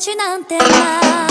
ちなんてな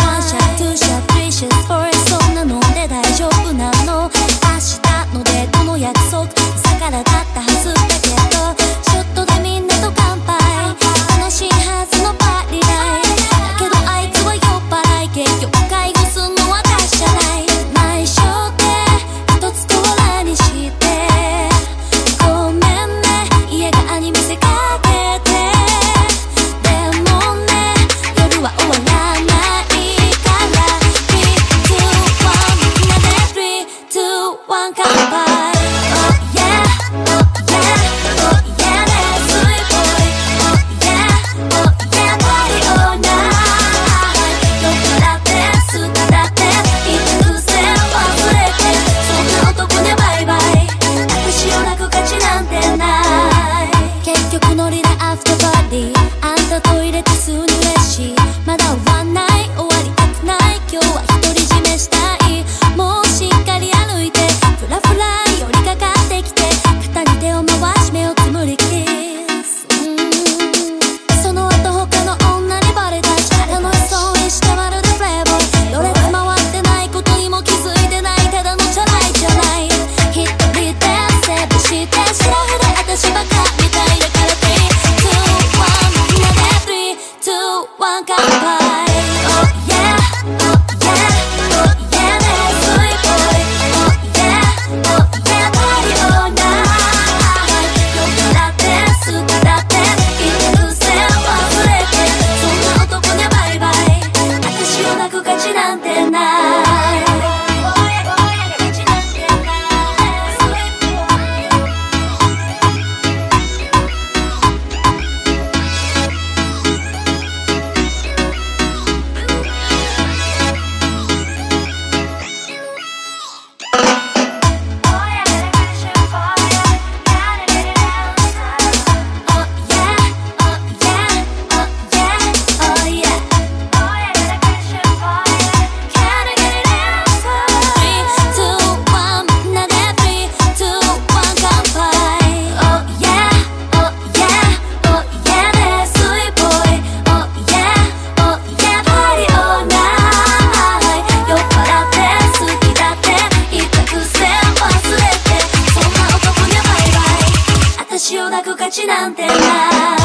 れた数年千代田区価値なんてな